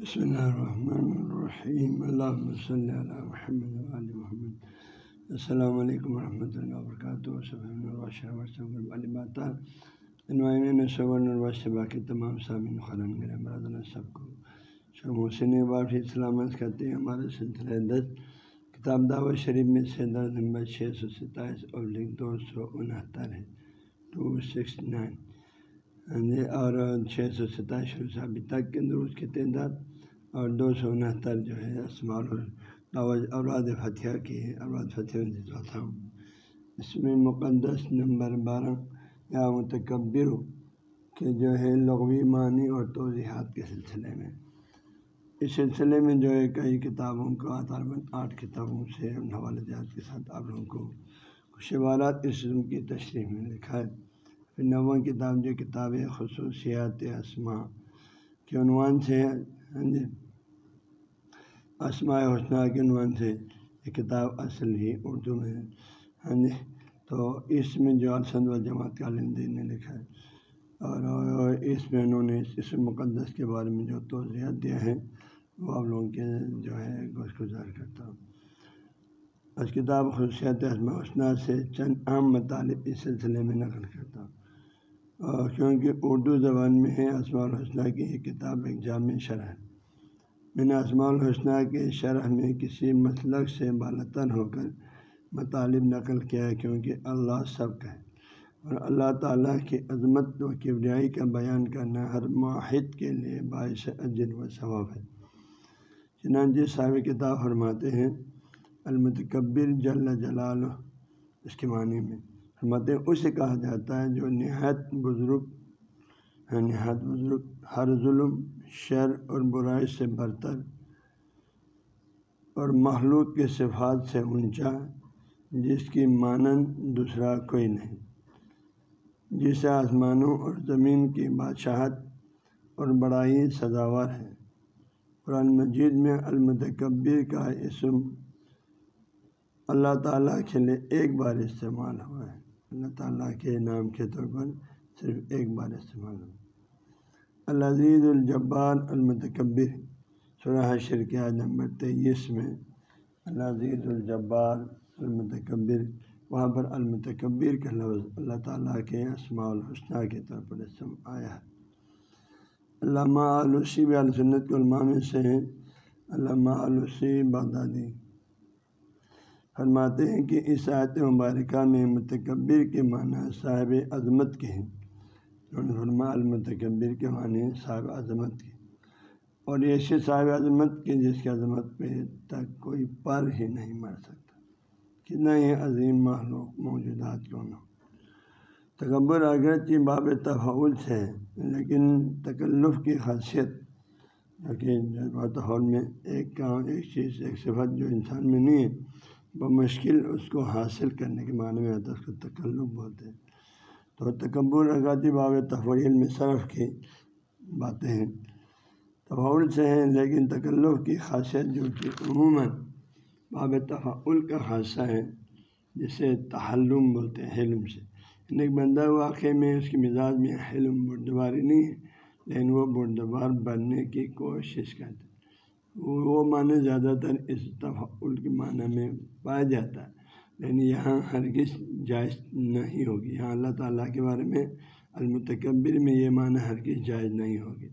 بسم اللہ الرحمن الرحیم اللہ صلی اللہ محمد علیہ محمد. السلام علیکم ورحمۃ اللہ وبرکاتہ باقی تمام سامعین خران گرے سب کو شب حسین باقی سلامت کرتے ہیں. ہمارے سلسلہ دس کتاب دعوت شریف میں سے درد نمبر چھ سو ستائیس اور لکھ دو سو انہتر ہے. To six nine. جی اور چھ سو ستائیس شروع سے ابھی تک کے درست کی تعداد اور دو سو انہتر جو ہے اسمال اولاد فتح کی اولاد فتح ہوں اس میں مقدس نمبر بارہ یا متکبر کے جو ہے لغوی معنی اور توضیحات کے سلسلے میں اس سلسلے میں جو ہے کئی کتابوں کا طالباً آٹھ کتابوں سے حوالہ جات کے ساتھ آپ لوگوں کو کچھ عبارات اس کی تشریح میں لکھا ہے پھر نواں کتاب جو کتاب خصوصیات اسما کے عنوان سے ہاں جی اسماء حسنہ کے عنوان سے یہ کتاب اصل ہی اردو میں ہے ہاں جی تو اس میں جو السند و جماعت کا دین نے لکھا ہے، اور اس میں انہوں نے اس مقدس کے بارے میں جو توضیحات دیا ہے وہ آپ لوگوں کے جو ہے گوشت گزار کرتا ہوں۔ اس کتاب خصوصیات اسماء حسنہ سے چند عام مطالب اس سلسلے میں نقل کرتا ہوں۔ اور کیونکہ اردو زبان میں ہے اسماع الحسنہ کی یہ کتاب، ایک جامع شرح۔ میں نے اسماع الحسنہ کے شرح میں کسی مسلک سے بالتر ہو کر مطالب نقل کیا ہے، کیونکہ اللہ سب کا ہے۔ اور اللہ تعالیٰ کی عظمت و کبریائی کا بیان کرنا ہر معاہد کے لیے باعث اجر و ثواب ہے۔ چنانچہ صاحب کتاب فرماتے ہیں، المتکبر جل جلال اس کے معنی میں۔ فرماتے ہیں اسے کہا جاتا ہے جو نہایت بزرگ نہایت بزرگ، ہر ظلم، شر اور برائی سے برتر اور مخلوق کے صفات سے اونچا، جس کی مانند دوسرا کوئی نہیں۔ جسے آسمانوں اور زمین کی بادشاہت اور بڑائی سزاور ہے۔ قرآن مجید میں المتکبر کا اسم اللہ تعالیٰ کے لیے ایک بار استعمال ہوا ہے۔ اللہ تعالیٰ کے نام کے طور پر صرف ایک بار استعمال ہوا العزیز الجبار المتکبر، سورہ شرکیہ نمبر تیئیس میں العزیز الجبار المتکبر، وہاں پر المتکبر کا لفظ اللہ تعالیٰ کے اسماع الحسنہ کے طور پر اسم آیا ہے۔ علامہ علوسی السنت علماء میں سے ہیں۔ علامہ علوسی بغدادی۔ فرماتے ہیں کہ اس آیت مبارکہ میں متکبر کے معنی صاحب عظمت کے ہیں۔ فرما المتکبر کے معنی صاحب عظمت کی اور ایسے صاحب عظمت کے جس کی عظمت پہ تک کوئی پر ہی نہیں مر سکتا۔ کتنا ہی عظیم معلوم موجودات کیوں نہ تکبر اگرچہ باب تفول سے لیکن تکلف کی خاصیت جو کہ میں ایک کام، ایک چیز، ایک صفت جو انسان میں نہیں ہے بمشکل اس کو حاصل کرنے کے معنی میں آتا ہے اس کو تکلف بولتے ہیں۔ تو تکبر اگاتی باب تفعیل میں صرف کی باتیں ہیں۔ تفعول سے ہیں لیکن تکلف کی خاصیت جو کہ عموماً باب تفعول کا خاصہ ہے، جسے تحلم بولتے ہیں، حلم سے۔ یعنی بندہ واقعے میں اس کی مزاج میں حلم بردباری نہیں ہے، لیکن وہ بردبار بننے کی کوشش کرتے وہ معنی زیادہ تر اس تفعل کے معنی میں پایا جاتا ہے۔ لیکن یہاں ہرگز جائز نہیں ہوگی۔ یہاں اللہ تعالیٰ کے بارے میں المتکبر میں یہ معنی ہرگز جائز نہیں ہوگی۔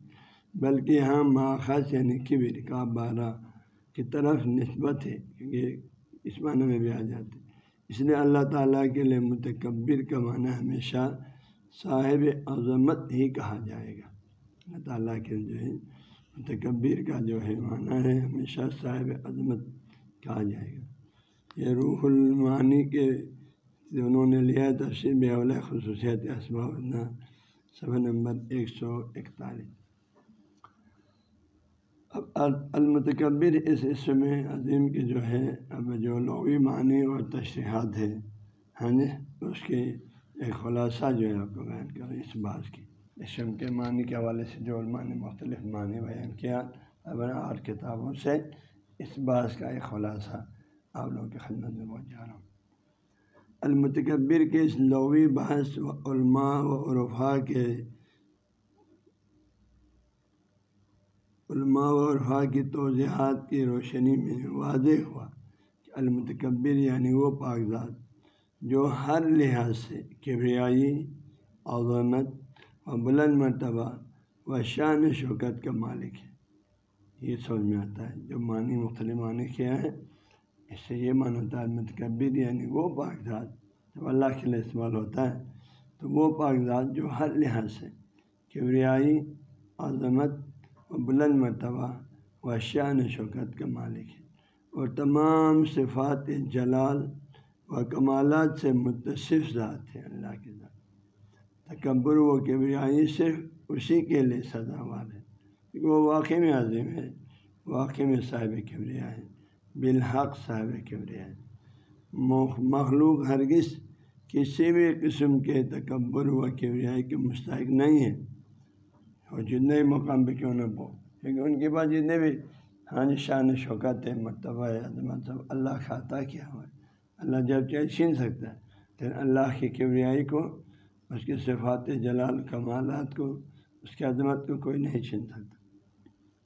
بلکہ یہاں ماخذ یعنی کبر کا بارہ کی طرف نسبت ہے، کیونکہ اس معنی میں بھی آ جاتے اس لیے اللہ تعالیٰ کے لیے متکبر کا معنی ہمیشہ صاحب عظمت ہی کہا جائے گا۔ اللہ تعالیٰ کے جو ہے متکبر کا جو ہے معنی ہے، ہمیشہ صاحب عظمت کہا جائے گا۔ یہ روح المعانی کے انہوں نے لیا تفصیل بے خصوصیت اسباب صفحہ نمبر ایک سو اکتالیس۔ اب المتکبر اس عصم عظیم کے جو ہے، اب جو لغوی معنی اور تشریحات ہے ہاں جی اس کے ایک خلاصہ جو ہے آپ کو بیان کریں اس بات کی۔ اسم کے معنی کے حوالے سے جو علماء نے مختلف معنی بیان کیا اب آٹھ کتابوں سے اس بات کا ایک خلاصہ آپ لوگوں کی خدمت میں پہنچ جا رہا ہوں۔ المتکبر کے اس لوی بحث و علماء و عرفا کے علماء و عرفا کی توضیحات کی روشنی میں واضح ہوا کہ المتکبر یعنی وہ کاغذات جو ہر لحاظ سے کبریائی، عظمت و بلند مرتبہ و شان شوکت کا مالک ہے۔ یہ سمجھ میں آتا ہے۔ جو معنی مختلف معنی کیا ہے اس سے یہ معنی ہوتا ہے متکبر یعنی وہ کاغذات جب اللہ کے لیے استعمال ہوتا ہے، تو وہ کاغذات جو ہر لحاظ سے کبریائی، عظمت و بلند مرتبہ و شان شوکت کا مالک ہے۔ اور تمام صفات جلال و کمالات سے متصف ذات ہے اللہ کے ذات۔ تکبر و کبریائی صرف اسی کے لیے سزاوار ہے کیونکہ وہ واقعی میں عظیم ہے واقعی میں صاحب کبریا ہے بالحق صاحب کبریا ہے مخلوق ہرگز کسی بھی قسم کے تکبر و کبریائی کے مستحق نہیں ہے اور جتنے بھی مقام پہ کیوں نہ بو کیونکہ ان کے پاس جتنے بھی ہاں جی شان شوکت ہے مرتبہ ہے عظمت سب اللہ کھاتا کیا ہوا ہے؟ اللہ جب چاہے چھین سکتا ہے پھر اللہ کی کبریائی کو اس کی صفات جلال، کمالات کو، اس کی عظمت کو کوئی نہیں چھین سکتا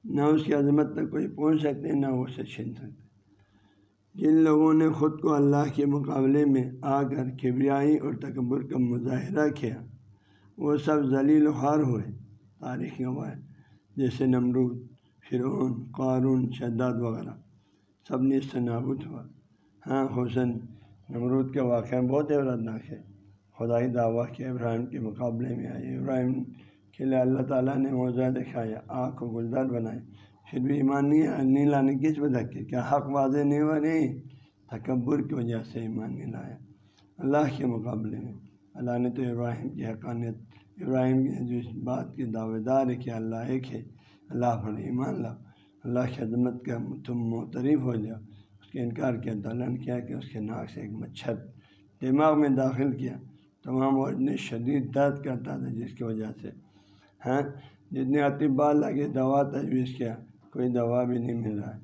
نہ اس کی عظمت تک کوئی پہنچ سکتے، نہ وہ اسے چھین سکتے جن لوگوں نے خود کو اللہ کے مقابلے میں آ کر کبریائی اور تکبر کا مظاہرہ کیا، وہ سب ذلیل خوار ہوئے۔ تاریخ گواہ جیسے نمرود، فرعون، قارون، شداد وغیرہ، سب نے اس سے نابود ہوا۔ ہاں حسن، نمرود کا واقعہ بہت عبرتناک ہے۔ خدائی دعویٰ کے ابراہیم کے مقابلے میں آئے۔ ابراہیم کے لیے اللہ تعالیٰ نے موضوع دکھایا آگ کو گلدار بنائے۔ پھر بھی ایمان نہیں نہیں لانے کس وجہ کے کیا حق واضح نہیں ہوا؟ نہیں۔ تکبر کی وجہ سے ایمان نہیں لایا۔ اللہ کے مقابلے میں۔ اللہ نے تو ابراہیم کی حقانیت، ابراہیم کی جو اس بات کی دعوے دار ہے کہ اللہ ایک ہے، اللہ پر ایمان لاؤ۔ اللہ کی عظمت کا تم معترف ہو جاؤ۔ اس کے انکار کیا تعلن کیا کہ اس کے ناک سے ایک مچھر دماغ میں داخل کیا۔ تمام اور اتنے شدید درد کرتا تھا جس کی وجہ سے ہاں؟ جتنے اطباء لگے دوا تجویز کیا، کوئی دوا بھی نہیں مل رہا۔ ہے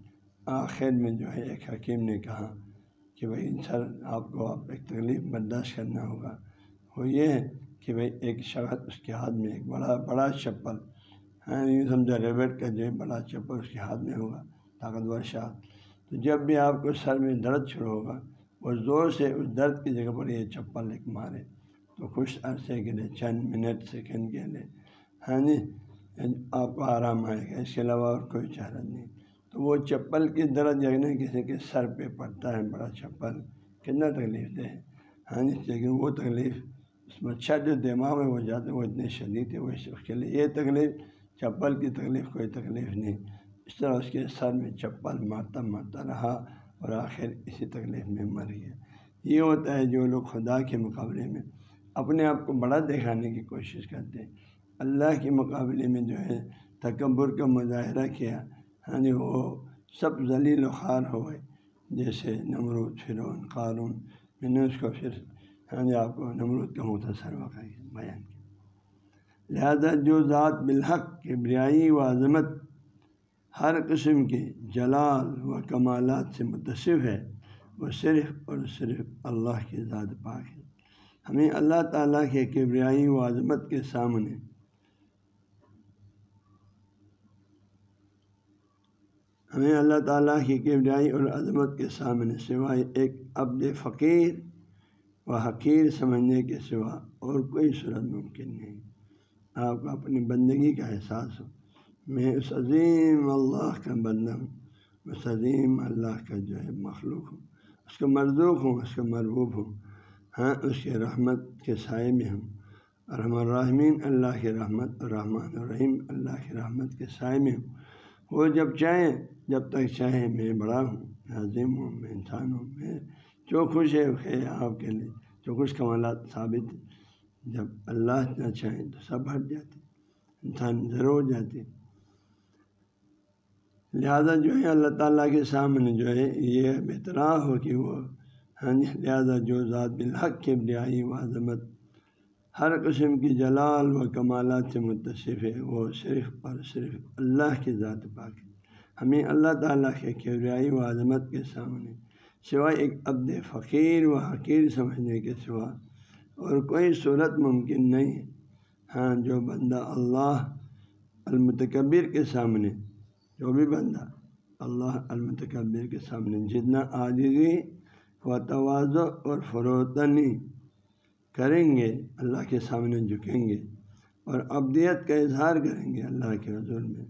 آخر میں جو ہے، ایک حکیم نے کہا کہ بھائی سر آپ کو آپ ایک تکلیف برداشت کرنا ہوگا۔ وہ یہ ہے کہ بھائی، ایک شخص اس کے ہاتھ میں ایک بڑا بڑا چپل ہاں؟ یوں سمجھا ریبٹ کا جو بڑا چپل اس کے ہاتھ میں ہوگا، طاقتور شاخ تو جب بھی آپ کو سر میں درد شروع ہوگا، وہ زور سے اس درد کی جگہ پر یہ چپل ایک مارے۔ تو خوش عرصے کے لیے چند منٹ سیکنڈ کے لیے ہاں جی آپ کو آرام آئے گا اس کے علاوہ اور کوئی چارہ نہیں تو وہ چپل کی درد جو ہے نا کسی کے سر پہ پڑتا ہے بڑا چپل کتنا تکلیف دے ہاں جی لیکن وہ تکلیف اس مچھر جو دماغ میں ہو جاتے وہ اتنے شدید ہے وہ اس کے لیے یہ تکلیف چپل کی تکلیف کوئی تکلیف نہیں اس طرح اس کے سر میں چپل مارتا مارتا رہا اور آخر اسی تکلیف میں مر گیا یہ ہوتا ہے جو لوگ خدا کے مقابلے میں اپنے آپ کو بڑا دکھانے کی کوشش کرتے ہیں۔ اللہ کے مقابلے میں جو ہے، تکبر کا مظاہرہ کیا ہاں جی وہ سب ذلیل و خوار ہو گئے۔ جیسے نمرود فرون قارون، میں نے اس کو پھر ہاں جی آپ کو نمرود کا مختصر واقعہ بیان کیا۔ لہذا جو ذات بالحق کے بریائی و عظمت ہر قسم کے جلال و کمالات سے متصف ہے، وہ صرف اور صرف اللہ کی ذات پاک ہے۔ ہمیں اللہ تعالیٰ کے کبریائی و عظمت کے سامنے ہمیں اللہ تعالیٰ کی کبریائی اور عظمت کے سامنے سوائے ایک عبد فقیر و حقیر سمجھنے کے سوا اور کوئی صورت ممکن نہیں۔ آپ کو اپنی بندگی کا احساس ہو۔ میں اس عظیم اللہ کا بندہ ہوں۔ اس عظیم اللہ کا جو ہے مخلوق ہوں۔ اس کا مرزوق ہوں، اس کا مربوب ہوں۔ ہاں اس کے رحمت کے سائے میں ہوں رحم الرحمین اللہ کی رحمت، الرحمن الرحیم، اللہ کی رحمت کے سائے میں ہوں وہ جب چاہیں، جب تک چاہیں میں بڑا ہوں میں عظیم ہوں، میں انسان ہوں، میں جو خوش ہے ہے آپ کے لیے، جو خوش کمالات ثابت جب اللہ نہ چاہیں تو سب ہٹ جاتے انسان ضرور جاتے لہذا جو ہے، اللہ تعالیٰ کے سامنے جو ہے، یہ بہترا ہو کہ وہ ہاں جی لہٰذا جو ذات بالحق کے بریائی و عظمت ہر قسم کی جلال و کمالات سے متصف ہے، وہ صرف اور صرف اللہ کی ذات پاک ہے۔ ہمیں اللہ تعالیٰ کے کبریائی و عظمت کے سامنے سوائے ایک عبد فقیر و حقیر سمجھنے کے سوا اور کوئی صورت ممکن نہیں ہے۔ ہاں جو بندہ اللہ المتکبر کے سامنے، جو بھی بندہ اللہ المتکبر کے سامنے جتنا عاجزی و توازو اور فروتنی کریں گے، اللہ کے سامنے جھکیں گے اور ابدیت کا اظہار کریں گے اللہ کے حضور میں۔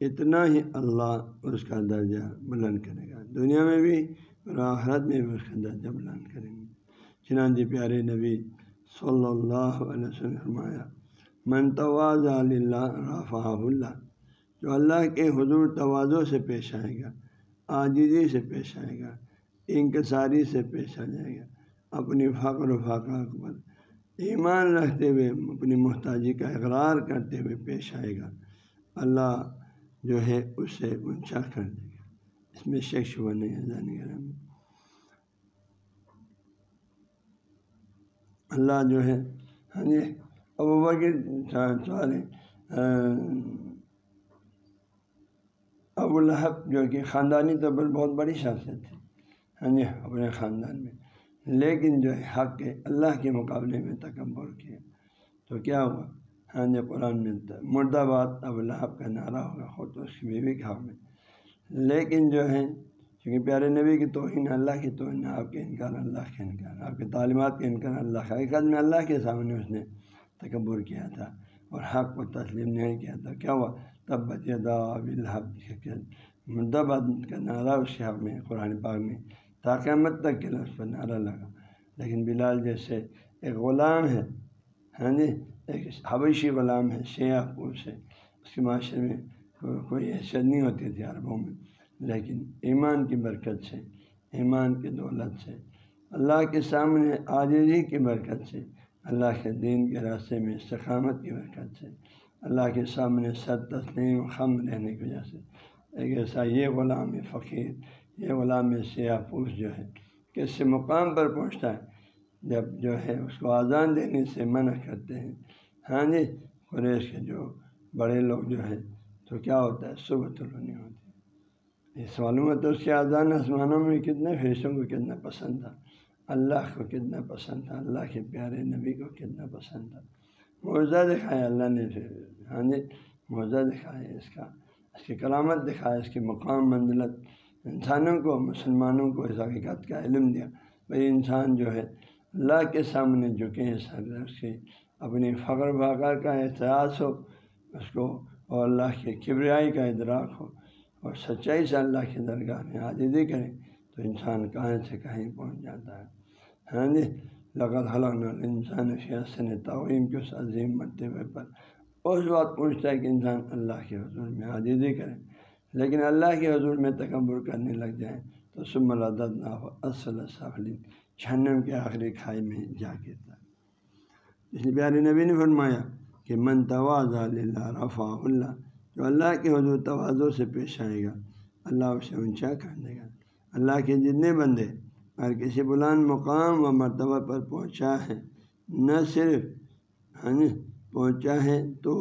اتنا ہی اللہ اس کا درجہ بلند کرے گا۔ دنیا میں بھی اور آخرت میں بھی اس کا درجہ بلند کریں گے۔ چنانچہ پیارے نبی صلی اللہ علیہ وسلم فرمایا منتواز اللہ رفا اللہ جو اللہ کے حضور توازوں سے پیش آئے گا عاجزی سے پیش آئے گا انکساری سے پیش آ جائے گا۔ اپنی فقر و فاقہ پر ایمان رکھتے ہوئے، اپنی محتاجی کا اقرار کرتے ہوئے پیش آئے گا۔ اللہ جو ہے اسے اونچا کر دے گا۔ اس میں شیخ شبہ نہیں ہے جانے میں اللہ جو ہے ہاں جی ابو بکر سوال ابو الحب جو کہ خاندانی طور پر بہت بڑی شخصیت تھی۔ ہاں جی اپنے خاندان میں۔ لیکن جو ہے، حق کے، اللہ کے مقابلے میں تکبر کیا۔ تو کیا ہوا؟ ہاں جی قرآن ملتا ہے مرد آباد اب الحب کا نعرہ ہوگا، خود تو اس کی بیوی کا میں۔ لیکن جو ہے کیونکہ پیارے نبی کی توہین، اللہ کی توہین، آپ کے انکار، اللہ کے انکار، آپ کے تعلیمات کے انکار، اللہ کا میں اللہ کے سامنے اس نے تکبر کیا تھا اور حق کو تسلیم نہیں کیا تھا۔ کیا ہوا؟ تب بچے دا الحب مردآباد کا نعرہ اس کے حق میں، قرآن پاک میں تاقیامت تک کے اس پر نعرہ لگا۔ لیکن بلال جیسے ایک غلام ہے ہاں جی ایک حبشی غلام ہے، شیعہ پور سے اس کے معاشرے میں کوئی حیثیت نہیں ہوتی تھی عربوں میں۔ لیکن ایمان کی برکت سے، ایمان کی دولت سے، اللہ کے سامنے عاجزی کی برکت سے، اللہ کے دین کے راستے میں استقامت کی برکت سے، اللہ کے سامنے سر تسلیم خم رہنے کی وجہ سے۔ ایک ایسا یہ غلام فقیر یہ غلام سیاہ پوش جو ہے کس مقام پر پہنچتا ہے، جب جو ہے اس کو آزان دینے سے منع کرتے ہیں۔ ہاں جی قریش کے جو بڑے لوگ جو ہے تو کیا ہوتا ہے؟ صبح طلونی ہوتی ہے اس معلوم تو اس کے آزان آسمانوں میں کتنے فرشتوں کو کتنا پسند تھا؟ اللہ کو کتنا پسند تھا؟ اللہ کے پیارے نبی کو کتنا پسند تھا؟ معاوضہ دکھایا، اللہ نے ہاں جی معاوضہ دکھایا اس کا، اس کی کلامت دکھایا اس کی مقام، منزلت انسانوں کو، مسلمانوں کو اس حقیقت کا علم دیا۔ بھائی انسان جو ہے، اللہ کے سامنے جھکے سر اس کے۔ اپنی فخر بھاکار کا احساس ہو، اس کو، اور اللہ کے کبریائی کا ادراک ہو۔ اور سچائی سے اللہ کی درگاہ میں عادی کریں، تو انسان کہاں سے کہیں پہنچ جاتا ہے۔ ہاں جی لغت حلان انسان فیاست تعویم کے اس عظیم مرتبے پر۔ اس بات پوچھتا ہے کہ انسان اللہ کے حضور میں عادی کرے۔ لیکن اللہ کے حضور میں تکبر کرنے لگ جائیں تو سم العدد نہ ہو اصل صفلین چھنم کے آخری کھائی میں جا گرتا اس لیے پیارے نبی نے فرمایا کہ من تواز اللہ رفا اللہ، جو اللہ کے حضور توازوں سے پیش آئے گا، اللہ اسے اونچا کر دے گا۔ اللہ کے جتنے بندے اگر کسی بلند مقام و مرتبہ پر پہنچا ہے، نہ صرف ہاں جی، پہنچا ہے تو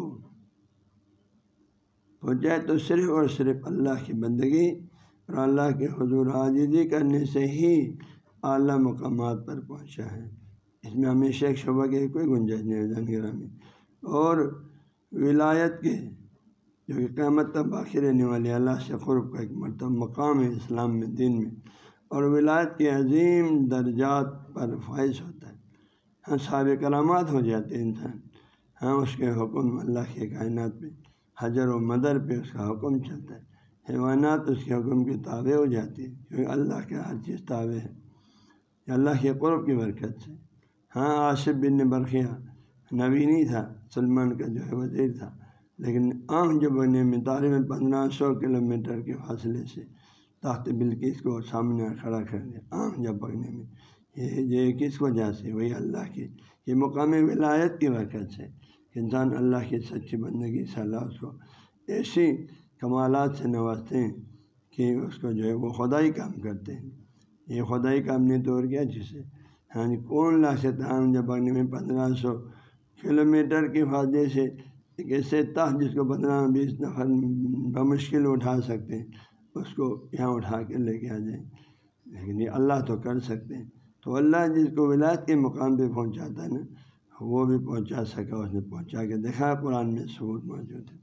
ہو جائے تو صرف اور صرف اللہ کی بندگی اور اللہ کے حضور عاجزی کرنے سے ہی اعلیٰ مقامات پر پہنچا ہے۔ اس میں ہمیشہ ایک شعبہ کے کوئی گنجائش نہیں ہے جانگرہ میں اور ولایت کے جو کہ قیامت تک باقی رہنے والے اللہ سے قرب کا ایک مرتبہ مقام ہے اسلام میں، دین میں۔ اور ولایت کے عظیم درجات پر فائز ہوتا ہے۔ ہاں صابق کلامات ہو جاتے ہیں انسان۔ ہاں اس کے حکم اللہ کے کائنات میں۔ حجر و مدر پہ اس کا حکم چلتا ہے۔ حیوانات اس کے حکم کی تابع ہو جاتی ہے کیونکہ اللہ کے ہر چیز تابع ہے۔ اللہ کے قرب کی برکت سے ہاں آصف بن برقیہ نبی نہیں تھا، سلمان کا جو ہے وزیر تھا، لیکن آنکھ جو بنے میں طالب پندرہ سو کلو میٹر کے فاصلے سے تاخت بلکیس کو سامنے کھڑا کر دیا۔ آنکھ جب بگنے میں یہ یہ کس وجہ سے؟ وہی اللہ کی، یہ مقامی ولایت کی برکت سے۔ انسان اللہ کی سچی بندگی صلی اللہ اس کو۔ ایسی کمالات سے نوازتے ہیں کہ اس کو جو ہے وہ خدائی کام کرتے ہیں۔ یہ خدائی کام نے توڑ کیا جسے۔ ہاں کون لا سکتا ہم جب بگنے میں پندرہ سو کلو میٹر کے فاصلے سے ایک ایسے تاخ جس کو پندرہ بیس نفر بمشکل اٹھا سکتے ہیں، اس کو یہاں اٹھا کے لے کے آ جائیں۔ لیکن یہ اللہ تو کر سکتے ہیں۔ تو اللہ جس کو ولایت کے مقام پہ پہنچاتا ہے نا وہ بھی پہنچا سکا، اس نے پہنچا کے دیکھا قرآن میں ثبوت موجود ہے۔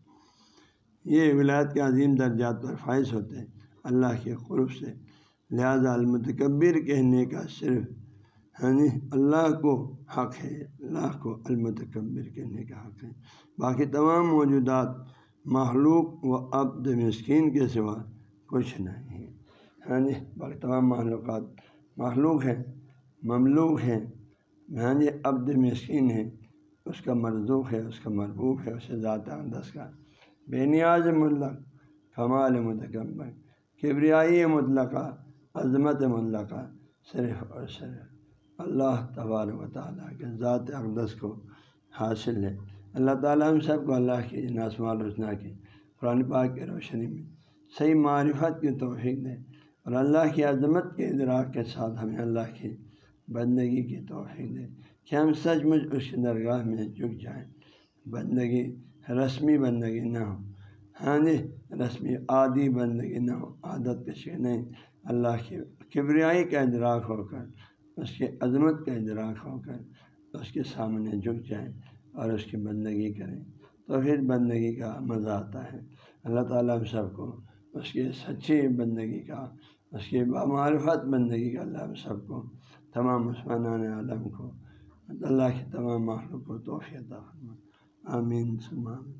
یہ ولایت کے عظیم درجات پر فائز ہوتے ہیں، اللہ کے قرب سے۔ لہذا المتکبر کہنے کا صرف ہاں جی اللہ کو حق ہے۔ اللہ کو المتکبر کہنے کا حق ہے۔ باقی تمام موجودات، مخلوق و عبد مسکین کے سوا کچھ نہیں ہے ہاں جی باقی تمام معلومات مخلوق ہیں، مملوک ہیں۔ ہاں جی عبد مسکین ہے۔ اس کا مرزوق ہے، اس کا مربوب ہے اسے ذات اقدس کا۔ بے نیاز مطلق، کمال متکبر۔ کبریائی مطلقہ، عظمت مطلقہ، صرف اور صرف۔ اللہ تبار و تعالیٰ کے ذات اقدس کو حاصل ہے۔ اللہ تعالیٰ ہم سب کو اللہ کی ناسم الحسنہ کی قرآن پاک کی روشنی میں صحیح معرفت کی توفیق دے اور اللہ کی عظمت کے ادراک کے ساتھ ہمیں اللہ کی بندگی کی توفیق دے۔ کہ ہم سچ مچ اس کی درگاہ میں جھک جائیں۔ بندگی، رسمی بندگی نہ ہو۔ ہاں جی رسمی، عادی بندگی نہ ہو۔ عادت کے نہیں اللہ کی کبریائی کا ادراک ہو کر، اس کی عظمت کا ادراک ہو کر اس کے سامنے جھک جائیں اور اس کی بندگی کریں۔ تو پھر بندگی کا مزہ آتا ہے۔ اللہ تعالیٰ ہم سب کو اس کی سچی بندگی کا، اس کی بامعرفت بندگی کا، اللہ ہم سب کو تمام عثمان عالم کو اللہ کے تمام معلوم کو توفیع آمین سمان